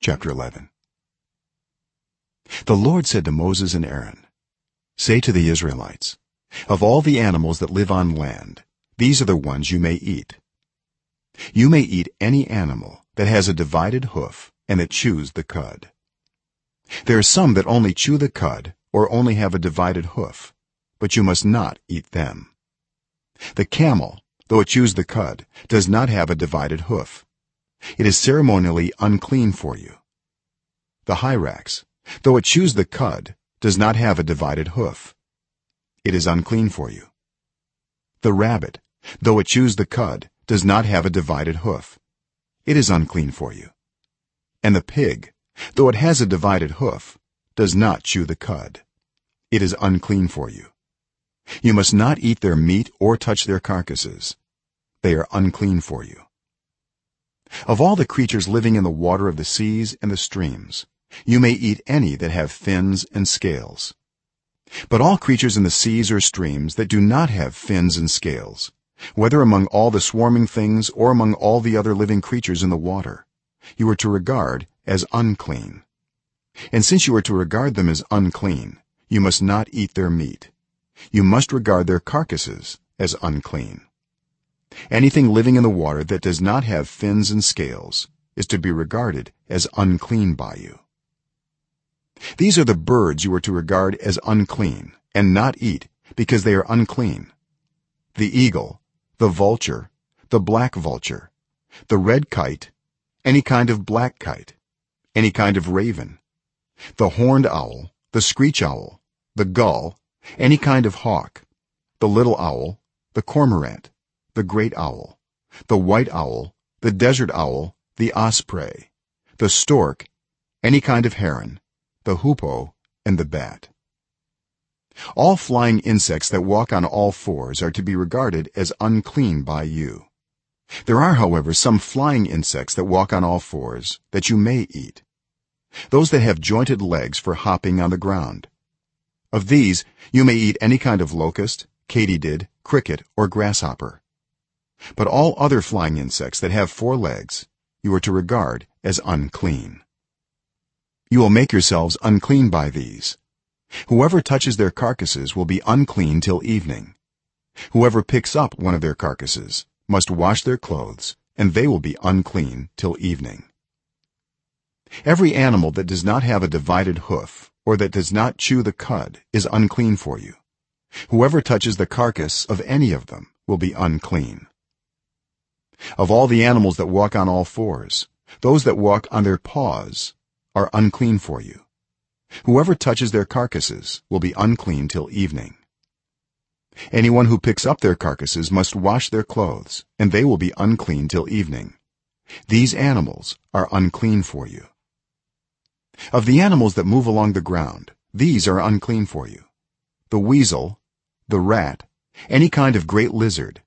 chapter 11 the lord said to moses and aaron say to the israelites of all the animals that live on land these are the ones you may eat. You may eat any animal that has a divided hoof and that chews the cud. There are some that only chew the cud or only have a divided hoof but you must not eat them. The camel though it chews the cud does not have a divided hoof it is ceremonially unclean for you. The hyrax though it chews the cud does not have a divided hoof. It is unclean for you. The rabbit though it chews the cud does not have a divided hoof. It is unclean for you. And the pig though it has a divided hoof does not chew the cud. It is unclean for you. You must not eat their meat or touch their carcasses. They are unclean for you of all the creatures living in the water of the seas and the streams you may eat any that have fins and scales. But all creatures in the seas or streams that do not have fins and scales whether among all the swarming things or among all the other living creatures in the water you are to regard as unclean. And since you are to regard them as unclean you must not eat their meat. You must regard their carcasses as unclean anything living in the water that does not have fins and scales is to be regarded as unclean by you. These are the birds you are to regard as unclean and not eat because they are unclean. The eagle the vulture the black vulture the red kite any kind of black kite any kind of raven the horned owl the screech owl the gull any kind of hawk the little owl the cormorant the great owl the white owl the desert owl the osprey the stork any kind of heron the hoopoe and the bat. All flying insects that walk on all fours are to be regarded as unclean by you. There are however some flying insects that walk on all fours that you may eat. Those that have jointed legs for hopping on the ground. Of these you may eat any kind of locust katydid cricket or grasshopper but all other flying insects that have four legs you are to regard as unclean. You will make yourselves unclean by these. Whoever touches their carcasses will be unclean till evening. Whoever picks up one of their carcasses must wash their clothes and they will be unclean till evening. Every animal that does not have a divided hoof or that does not chew the cud is unclean for you. Whoever touches the carcass of any of them will be unclean of all the animals that walk on all fours those that walk on their paws are unclean for you. Whoever touches their carcasses will be unclean till evening. Anyone who picks up their carcasses must wash their clothes and they will be unclean till evening. These animals are unclean for you. Of the animals that move along the ground these are unclean for you. The weasel the rat any kind of great lizard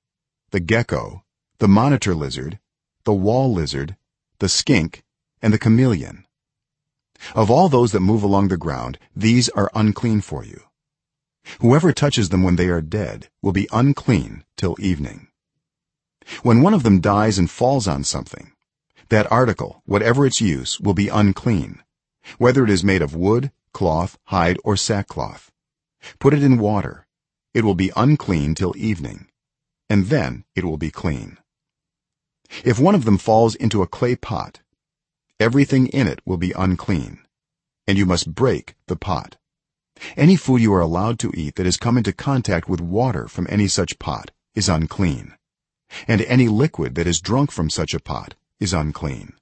the gecko the monitor lizard the wall lizard the skink and the chameleon. Of all those that move along the ground these are unclean for you. Whoever touches them when they are dead will be unclean till evening. When one of them dies and falls on something that article whatever its use will be unclean whether it is made of wood cloth hide or sackcloth. Put it in water. It will be unclean till evening and then it will be clean if one of them falls into a clay pot everything in it will be unclean and you must break the pot. Any food you are allowed to eat that has come into contact with water from any such pot is unclean and any liquid that is drunk from such a pot is unclean.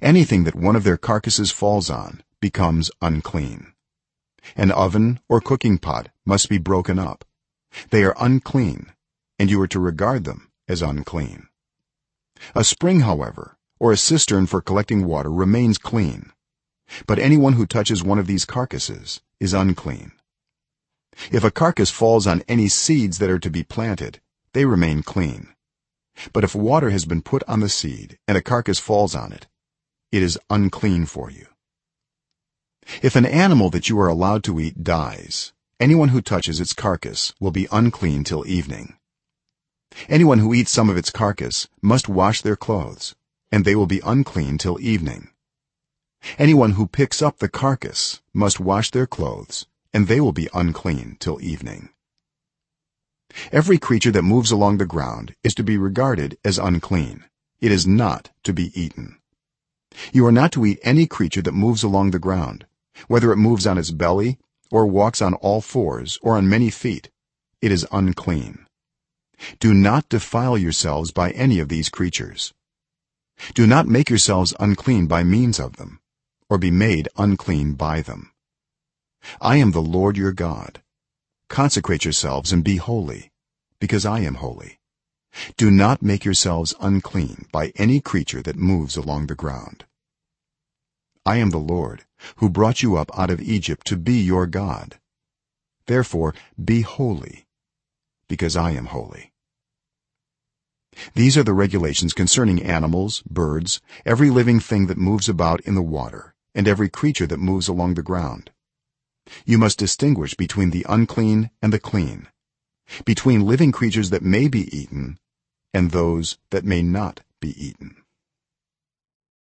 Anything that one of their carcasses falls on becomes unclean. An oven or cooking pot must be broken up. They are unclean and you are to regard them as unclean a spring however or a cistern for collecting water remains clean. But anyone who touches one of these carcasses is unclean. If a carcass falls on any seeds that are to be planted they remain clean. But if water has been put on the seed and a carcass falls on it it is unclean for you. If an animal that you are allowed to eat dies anyone who touches its carcass will be unclean till evening anyone who eats some of its carcass must wash their clothes and they will be unclean till evening. Anyone who picks up the carcass must wash their clothes and they will be unclean till evening. Every creature that moves along the ground is to be regarded as unclean. It is not to be eaten. You are not to eat any creature that moves along the ground whether it moves on its belly or walks on all fours or on many feet. It is unclean do not defile yourselves by any of these creatures. Do not make yourselves unclean by means of them or be made unclean by them. I am the lord your god. Consecrate yourselves and be holy because i am holy. Do not make yourselves unclean by any creature that moves along the ground. I am the lord who brought you up out of egypt to be your god. Therefore be holy because i am holy. These are the regulations concerning animals birds every living thing that moves about in the water and every creature that moves along the ground. You must distinguish between the unclean and the clean between living creatures that may be eaten and those that may not be eaten